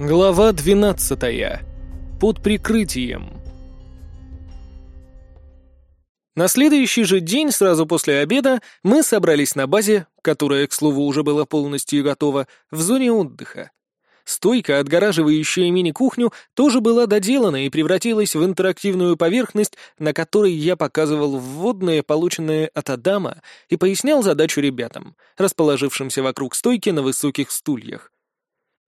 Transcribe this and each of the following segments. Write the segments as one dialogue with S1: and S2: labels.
S1: Глава 12. Под прикрытием. На следующий же день, сразу после обеда, мы собрались на базе, которая, к слову, уже была полностью готова, в зоне отдыха. Стойка, отгораживающая мини-кухню, тоже была доделана и превратилась в интерактивную поверхность, на которой я показывал вводные, полученные от Адама, и пояснял задачу ребятам, расположившимся вокруг стойки на высоких стульях.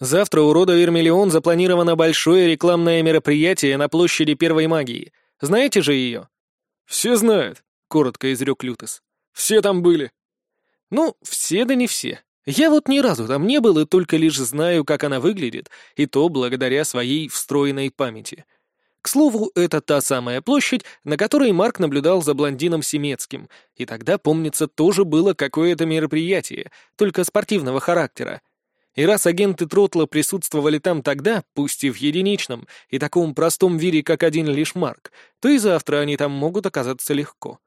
S1: Завтра у рода Вермиллион запланировано большое рекламное мероприятие на площади Первой Магии. Знаете же ее?»
S2: «Все знают», — коротко изрек Лютес. «Все там были».
S1: «Ну, все да не все. Я вот ни разу там не был и только лишь знаю, как она выглядит, и то благодаря своей встроенной памяти. К слову, это та самая площадь, на которой Марк наблюдал за блондином Семецким, и тогда, помнится, тоже было какое-то мероприятие, только спортивного характера — и раз агенты Тротла присутствовали там тогда, пусть и в единичном, и таком простом виде, как один лишь Марк, то и завтра они там могут оказаться легко.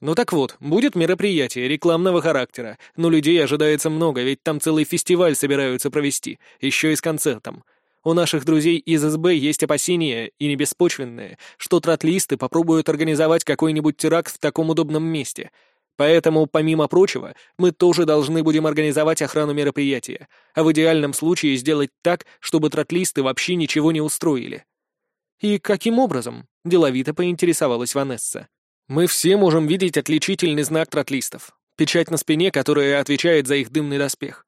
S1: Ну так вот, будет мероприятие рекламного характера, но людей ожидается много, ведь там целый фестиваль собираются провести, еще и с концертом. У наших друзей из СБ есть опасения, и не беспочвенные, что тротлисты попробуют организовать какой-нибудь теракт в таком удобном месте — Поэтому, помимо прочего, мы тоже должны будем организовать охрану мероприятия, а в идеальном случае сделать так, чтобы тротлисты вообще ничего не устроили. И каким образом? Деловито поинтересовалась Ванесса. Мы все можем видеть отличительный знак тротлистов, печать на спине, которая отвечает за их дымный доспех.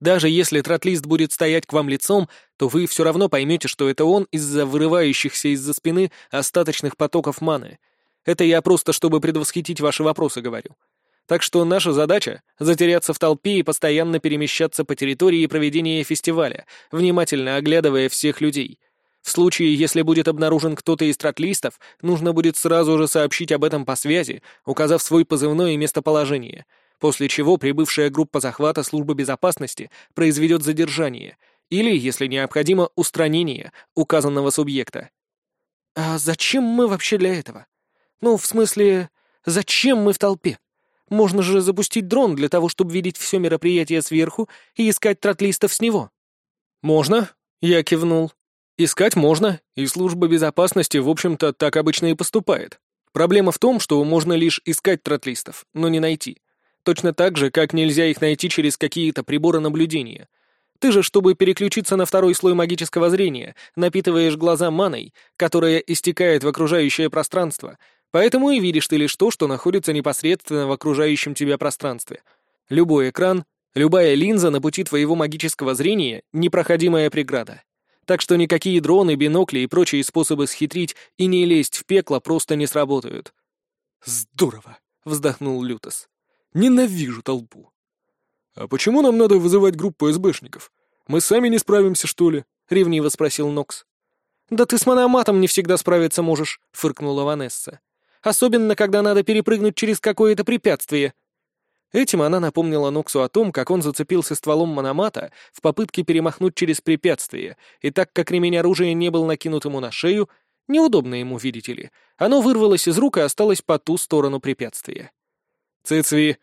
S1: Даже если тротлист будет стоять к вам лицом, то вы все равно поймете, что это он из-за вырывающихся из-за спины остаточных потоков маны. Это я просто, чтобы предвосхитить ваши вопросы, говорю. Так что наша задача — затеряться в толпе и постоянно перемещаться по территории проведения фестиваля, внимательно оглядывая всех людей. В случае, если будет обнаружен кто-то из тротлистов, нужно будет сразу же сообщить об этом по связи, указав свой позывной и местоположение, после чего прибывшая группа захвата службы безопасности произведет задержание или, если необходимо, устранение указанного субъекта. «А зачем мы вообще для этого? Ну, в смысле, зачем мы в толпе?» Можно же запустить дрон для того, чтобы видеть все мероприятие сверху и искать тротлистов с него».
S2: «Можно», — я кивнул. «Искать можно, и служба безопасности, в общем-то, так обычно и поступает. Проблема в том, что можно лишь искать тротлистов, но не найти. Точно так же, как нельзя их найти через какие-то приборы наблюдения. Ты же, чтобы переключиться на второй слой магического зрения, напитываешь глаза маной, которая истекает в окружающее пространство, Поэтому и видишь ты лишь то, что находится непосредственно в окружающем тебя пространстве. Любой экран, любая линза на пути твоего магического зрения — непроходимая преграда. Так что никакие дроны, бинокли и прочие способы схитрить и не лезть в пекло просто не сработают.
S1: «Здорово!» — вздохнул Лютос.
S2: «Ненавижу толпу!» «А почему нам надо вызывать группу СБшников? Мы сами не справимся, что ли?» — ревниво спросил Нокс.
S1: «Да ты с мономатом не всегда справиться можешь», — фыркнула Ванесса особенно когда надо перепрыгнуть через какое-то препятствие». Этим она напомнила Ноксу о том, как он зацепился стволом мономата в попытке перемахнуть через препятствие, и так как ремень оружия не был накинут ему на шею, неудобно ему, видите ли, оно вырвалось из рук и осталось по ту сторону препятствия.
S2: «Цицви!»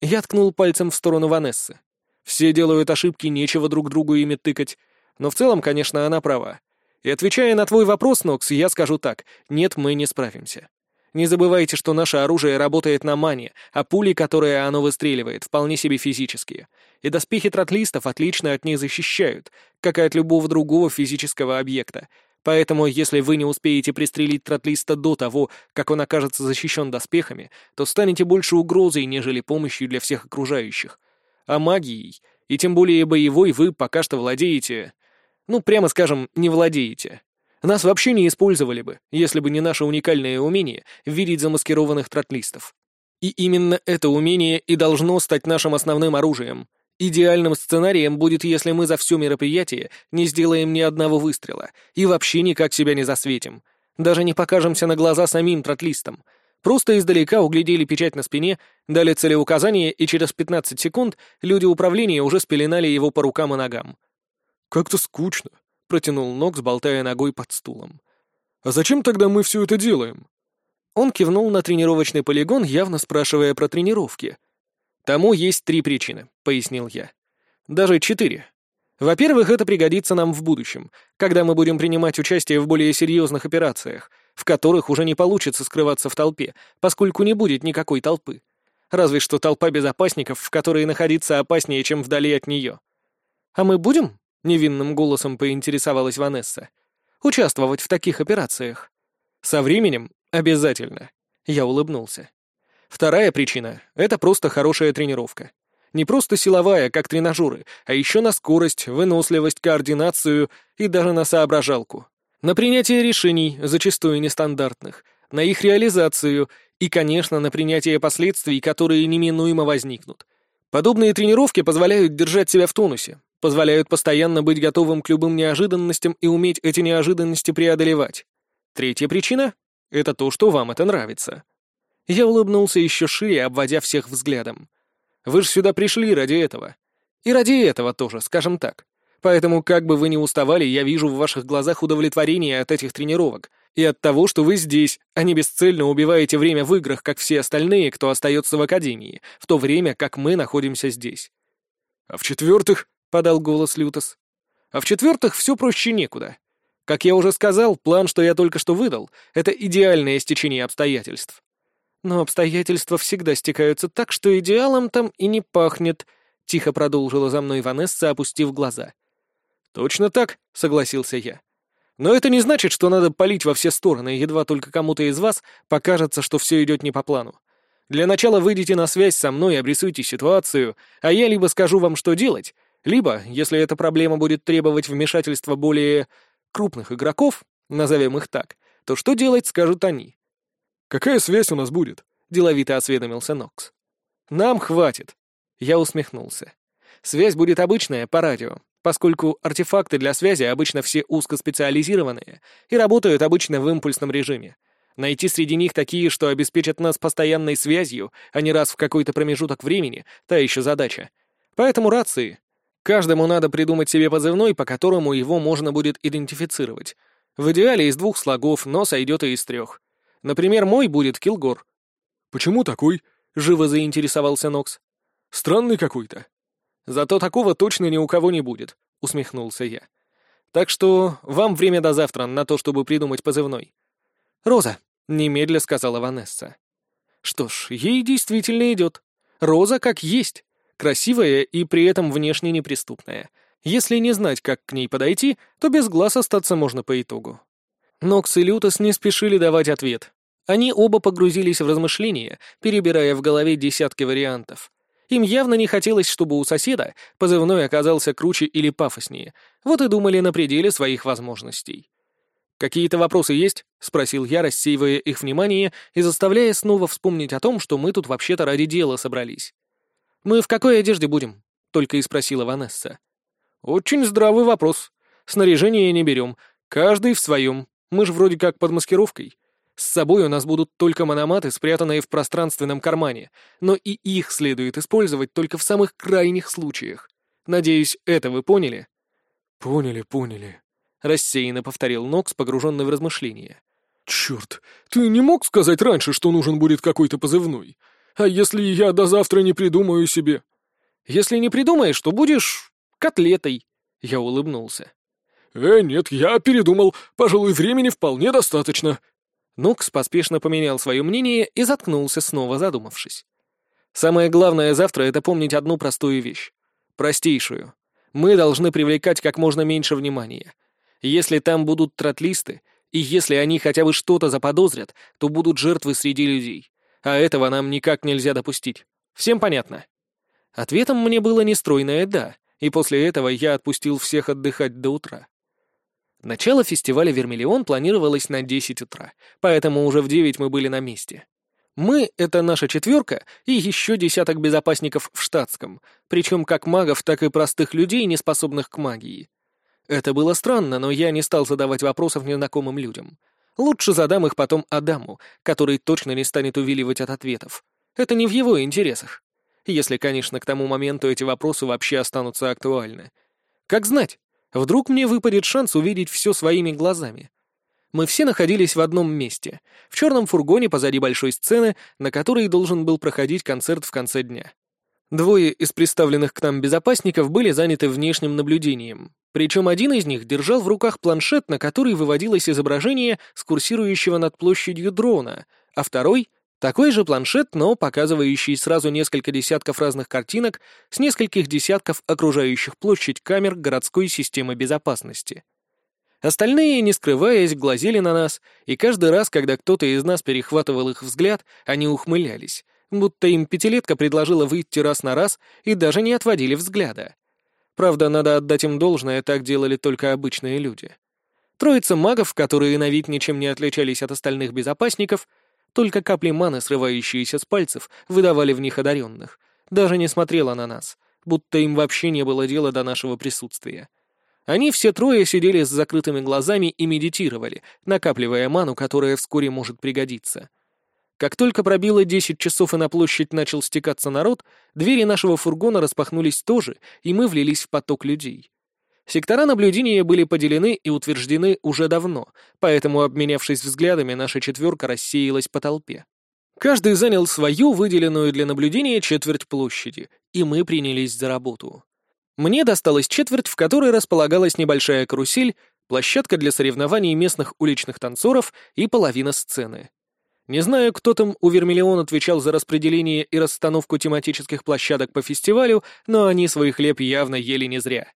S1: Я ткнул пальцем в сторону Ванессы. Все делают ошибки, нечего друг другу ими тыкать. Но в целом, конечно, она права. И отвечая на твой вопрос, Нокс, я скажу так. Нет, мы не справимся. Не забывайте, что наше оружие работает на мане, а пули, которые оно выстреливает, вполне себе физические. И доспехи тротлистов отлично от них защищают, как и от любого другого физического объекта. Поэтому, если вы не успеете пристрелить тротлиста до того, как он окажется защищен доспехами, то станете больше угрозой, нежели помощью для всех окружающих. А магией, и тем более боевой, вы пока что владеете... Ну, прямо скажем, не владеете. Нас вообще не использовали бы, если бы не наше уникальное умение видеть замаскированных тротлистов. И именно это умение и должно стать нашим основным оружием. Идеальным сценарием будет, если мы за все мероприятие не сделаем ни одного выстрела и вообще никак себя не засветим. Даже не покажемся на глаза самим тротлистам. Просто издалека углядели печать на спине, дали целеуказание, и через 15 секунд люди управления уже спеленали его по рукам и ногам.
S2: «Как-то скучно», — протянул Нокс, болтая ногой под стулом. «А зачем тогда мы все это делаем?»
S1: Он кивнул на тренировочный полигон, явно спрашивая про тренировки. «Тому есть три причины», — пояснил я. «Даже четыре. Во-первых, это пригодится нам в будущем, когда мы будем принимать участие в более серьезных операциях, в которых уже не получится скрываться в толпе, поскольку не будет никакой толпы. Разве что толпа безопасников, в которой находиться опаснее, чем вдали от нее. «А мы будем?» — невинным голосом поинтересовалась Ванесса. «Участвовать в таких операциях?» «Со временем обязательно», — я улыбнулся. Вторая причина — это просто хорошая тренировка. Не просто силовая, как тренажеры, а еще на скорость, выносливость, координацию и даже на соображалку. На принятие решений, зачастую нестандартных, на их реализацию и, конечно, на принятие последствий, которые неминуемо возникнут. Подобные тренировки позволяют держать себя в тонусе, позволяют постоянно быть готовым к любым неожиданностям и уметь эти неожиданности преодолевать. Третья причина — это то, что вам это нравится. Я улыбнулся еще шире, обводя всех взглядом. Вы же сюда пришли ради этого. И ради этого тоже, скажем так. Поэтому, как бы вы ни уставали, я вижу в ваших глазах удовлетворение от этих тренировок и от того, что вы здесь, а не бесцельно убиваете время в играх, как все остальные, кто остается в Академии, в то время как мы находимся здесь. «А в-четвертых», — подал голос Лютос, — «а в-четвертых, все проще некуда. Как я уже сказал, план, что я только что выдал, — это идеальное стечение обстоятельств. Но обстоятельства всегда стекаются так, что идеалом там и не пахнет», — тихо продолжила за мной Ванесса, опустив глаза. «Точно так», — согласился я. «Но это не значит, что надо палить во все стороны, едва только кому-то из вас покажется, что все идет не по плану. Для начала выйдите на связь со мной и обрисуйте ситуацию, а я либо скажу вам, что делать, либо, если эта проблема будет требовать вмешательства более крупных игроков, назовем их так, то что делать, скажут они. «Какая связь у нас будет?» — деловито осведомился Нокс. «Нам хватит». Я усмехнулся. «Связь будет обычная, по радио, поскольку артефакты для связи обычно все узкоспециализированные и работают обычно в импульсном режиме. Найти среди них такие, что обеспечат нас постоянной связью, а не раз в какой-то промежуток времени, та еще задача. Поэтому рации. Каждому надо придумать себе позывной, по которому его можно будет идентифицировать. В идеале из двух слогов, но сойдет и из трех. Например, мой будет Килгор». «Почему такой?» — живо заинтересовался Нокс. «Странный какой-то». «Зато такого точно ни у кого не будет», — усмехнулся я. «Так что вам время до завтра на то, чтобы придумать позывной». «Роза», — немедля сказала Ванесса. «Что ж, ей действительно идет. Роза как есть. Красивая и при этом внешне неприступная. Если не знать, как к ней подойти, то без глаз остаться можно по итогу. Нокс и Лютос не спешили давать ответ. Они оба погрузились в размышления, перебирая в голове десятки вариантов. Им явно не хотелось, чтобы у соседа позывной оказался круче или пафоснее, вот и думали на пределе своих возможностей. «Какие-то вопросы есть?» — спросил я, рассеивая их внимание и заставляя снова вспомнить о том, что мы тут вообще-то ради дела собрались. «Мы в какой одежде будем?» — только и спросила Ванесса. «Очень здравый вопрос. Снаряжение не берем. Каждый в своем. Мы же вроде как под маскировкой. С собой у нас будут только мономаты, спрятанные в пространственном кармане, но и их следует использовать только в самых крайних случаях. Надеюсь, это вы поняли?»
S2: «Поняли, поняли», — рассеянно повторил Нокс, погруженный в размышления. «Черт, ты не мог сказать раньше, что нужен будет какой-то позывной? А если я до завтра не придумаю себе?»
S1: «Если не придумаешь, то будешь котлетой», — я улыбнулся.
S2: «Э, нет, я передумал. Пожалуй, времени вполне достаточно».
S1: Нукс поспешно поменял свое мнение и заткнулся, снова задумавшись. «Самое главное завтра — это помнить одну простую вещь. Простейшую. Мы должны привлекать как можно меньше внимания. Если там будут тротлисты, и если они хотя бы что-то заподозрят, то будут жертвы среди людей. А этого нам никак нельзя допустить. Всем понятно?» Ответом мне было нестройное «да», и после этого я отпустил всех отдыхать до утра. Начало фестиваля «Вермиллион» планировалось на 10 утра, поэтому уже в 9 мы были на месте. Мы — это наша четверка и еще десяток безопасников в штатском, причем как магов, так и простых людей, не способных к магии. Это было странно, но я не стал задавать вопросов незнакомым людям. Лучше задам их потом Адаму, который точно не станет увиливать от ответов. Это не в его интересах. Если, конечно, к тому моменту эти вопросы вообще останутся актуальны. Как знать? Вдруг мне выпадет шанс увидеть все своими глазами. Мы все находились в одном месте, в черном фургоне позади большой сцены, на которой должен был проходить концерт в конце дня. Двое из представленных к нам безопасников были заняты внешним наблюдением. Причем один из них держал в руках планшет, на который выводилось изображение с курсирующего над площадью дрона, а второй — такой же планшет, но показывающий сразу несколько десятков разных картинок с нескольких десятков окружающих площадь камер городской системы безопасности. Остальные, не скрываясь, глазели на нас, и каждый раз, когда кто-то из нас перехватывал их взгляд, они ухмылялись, будто им пятилетка предложила выйти раз на раз и даже не отводили взгляда. Правда, надо отдать им должное, так делали только обычные люди. Троица магов, которые на вид ничем не отличались от остальных безопасников, только капли маны, срывающиеся с пальцев, выдавали в них одаренных, даже не смотрела на нас, будто им вообще не было дела до нашего присутствия. Они все трое сидели с закрытыми глазами и медитировали, накапливая ману, которая вскоре может пригодиться. Как только пробило десять часов и на площадь начал стекаться народ, двери нашего фургона распахнулись тоже, и мы влились в поток людей. Сектора наблюдения были поделены и утверждены уже давно, поэтому, обменявшись взглядами, наша четверка рассеялась по толпе. Каждый занял свою выделенную для наблюдения четверть площади, и мы принялись за работу. Мне досталась четверть, в которой располагалась небольшая карусель, площадка для соревнований местных уличных танцоров и половина сцены. Не знаю, кто там у Вермиллион отвечал за распределение и расстановку тематических площадок по фестивалю, но они свой хлеб явно ели не зря.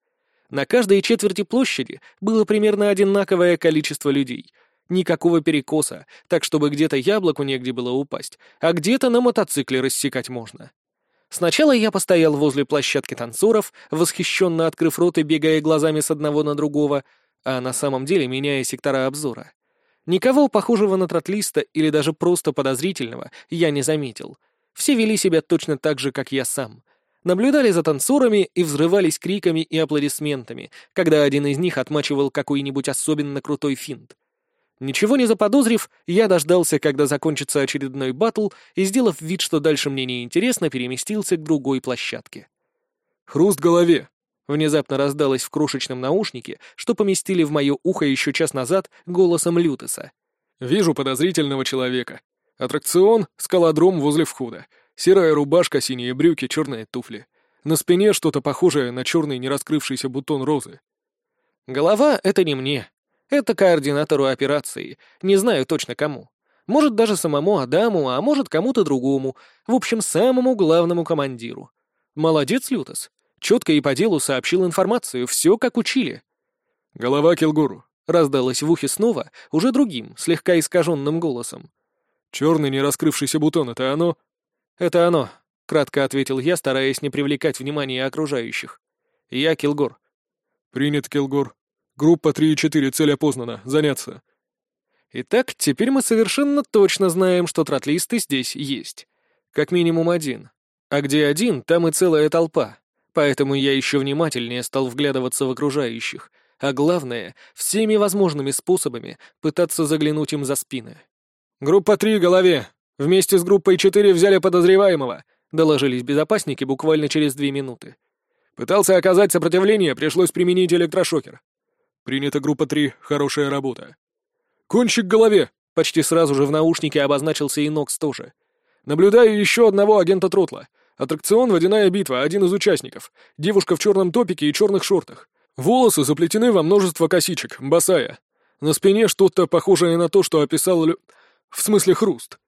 S1: На каждой четверти площади было примерно одинаковое количество людей. Никакого перекоса, так чтобы где-то яблоку негде было упасть, а где-то на мотоцикле рассекать можно. Сначала я постоял возле площадки танцоров, восхищенно открыв рот и бегая глазами с одного на другого, а на самом деле меняя сектора обзора. Никого похожего на тротлиста или даже просто подозрительного я не заметил. Все вели себя точно так же, как я сам. Наблюдали за танцорами и взрывались криками и аплодисментами, когда один из них отмачивал какой-нибудь особенно крутой финт. Ничего не заподозрив, я дождался, когда закончится очередной батл, и, сделав вид, что дальше мне не интересно, переместился к другой площадке.
S2: «Хруст голове!»
S1: Внезапно раздалось в крошечном наушнике, что поместили в мое ухо еще час назад голосом Лютеса.
S2: «Вижу подозрительного человека. Аттракцион — скалодром возле входа. Серая рубашка, синие брюки, черные туфли. На спине что-то похожее на черный нераскрывшийся бутон розы.
S1: Голова — это не мне. Это координатору операции. Не знаю точно кому. Может, даже самому Адаму, а может, кому-то другому. В общем, самому главному командиру. Молодец, Лютес. Четко и по делу сообщил информацию, все как учили.
S2: «Голова Килгуру», —
S1: раздалось в ухе снова, уже другим, слегка искаженным голосом.
S2: «Черный не раскрывшийся бутон — это оно?»
S1: «Это оно», — кратко ответил я, стараясь не привлекать внимания окружающих. «Я Килгор».
S2: «Принят, Килгор. Группа 3 и 4, цель опознана. Заняться».
S1: Итак, теперь мы совершенно точно знаем, что тротлисты здесь есть. Как минимум один. А где один, там и целая толпа поэтому я еще внимательнее стал вглядываться в окружающих, а главное, всеми возможными способами пытаться заглянуть им за спины.
S2: «Группа 3 голове! Вместе с группой 4 взяли подозреваемого!» — доложились безопасники буквально через две минуты. «Пытался оказать сопротивление, пришлось применить электрошокер». «Принята группа 3, хорошая работа». «Кончик голове!» — почти сразу же в наушнике обозначился и Нокс тоже. «Наблюдаю еще одного агента Тротла. Аттракцион «Водяная битва», один из участников. Девушка в черном топике и черных шортах. Волосы заплетены во множество косичек, босая. На спине что-то похожее на то, что описал Лю... В смысле хруст.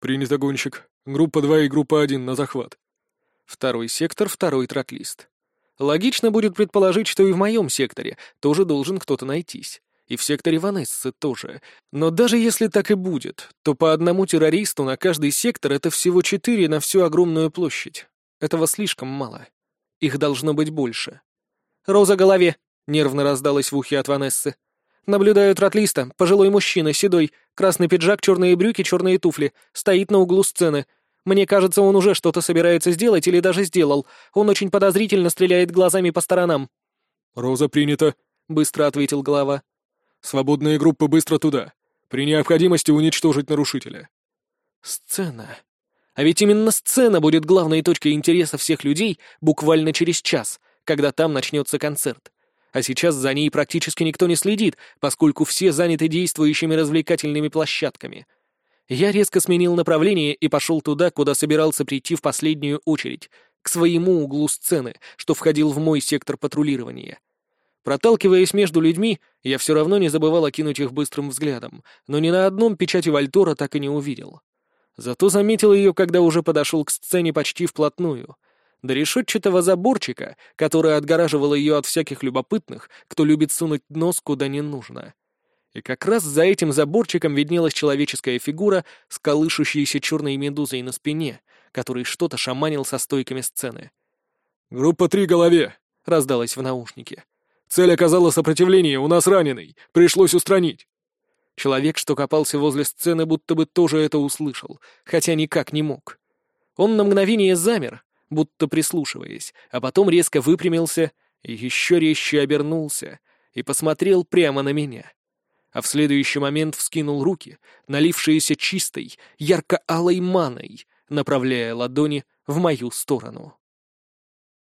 S2: Принято, гонщик. Группа 2 и группа 1 на захват.
S1: Второй сектор, второй трак-лист. Логично будет предположить, что и в моем секторе тоже должен кто-то найтись. И в секторе Ванессы тоже. Но даже если так и будет, то по одному террористу на каждый сектор это всего четыре на всю огромную площадь. Этого слишком мало. Их должно быть больше. «Роза голове!» — нервно раздалась в ухе от Ванессы. «Наблюдаю тротлиста, пожилой мужчина, седой, красный пиджак, черные брюки, черные туфли, стоит на углу сцены. Мне кажется, он уже что-то собирается сделать или даже сделал. Он очень подозрительно стреляет глазами по сторонам».
S2: «Роза принята», — быстро ответил глава. Свободные группы быстро туда. При необходимости уничтожить нарушителя.
S1: Сцена. А ведь именно сцена будет главной точкой интереса всех людей буквально через час, когда там начнется концерт. А сейчас за ней практически никто не следит, поскольку все заняты действующими развлекательными площадками. Я резко сменил направление и пошел туда, куда собирался прийти в последнюю очередь, к своему углу сцены, что входил в мой сектор патрулирования. Проталкиваясь между людьми, я все равно не забывал окинуть их быстрым взглядом, но ни на одном печати Вальтора так и не увидел. Зато заметил ее, когда уже подошел к сцене почти вплотную. До решетчатого заборчика, который отгораживал ее от всяких любопытных, кто любит сунуть нос куда не нужно. И как раз за этим заборчиком виднелась человеческая фигура с колышущейся черной медузой на спине, который что-то шаманил со стойками сцены.
S2: «Группа три голове!» — раздалось в наушнике. Цель оказала сопротивление, у нас раненый. Пришлось устранить.
S1: Человек, что копался возле сцены, будто бы тоже это услышал, хотя никак не мог. Он на мгновение замер, будто прислушиваясь, а потом резко выпрямился и еще резче обернулся и посмотрел прямо на меня. А в следующий момент вскинул руки, налившиеся чистой, ярко-алой маной, направляя ладони в мою сторону.